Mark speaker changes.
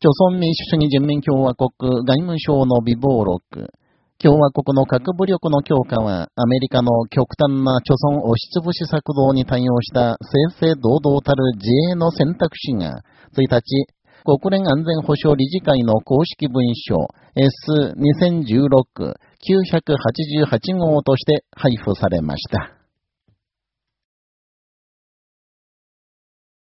Speaker 1: 朝鮮民主主義人民共和国外務省の備忘録、共和国の核武力の強化は、アメリカの極端な貯村押しつぶし策動に対応した正々堂々たる自衛の選択肢が、1日、国連安全保障理事会の公式文書 S2016-988 号として配布されました。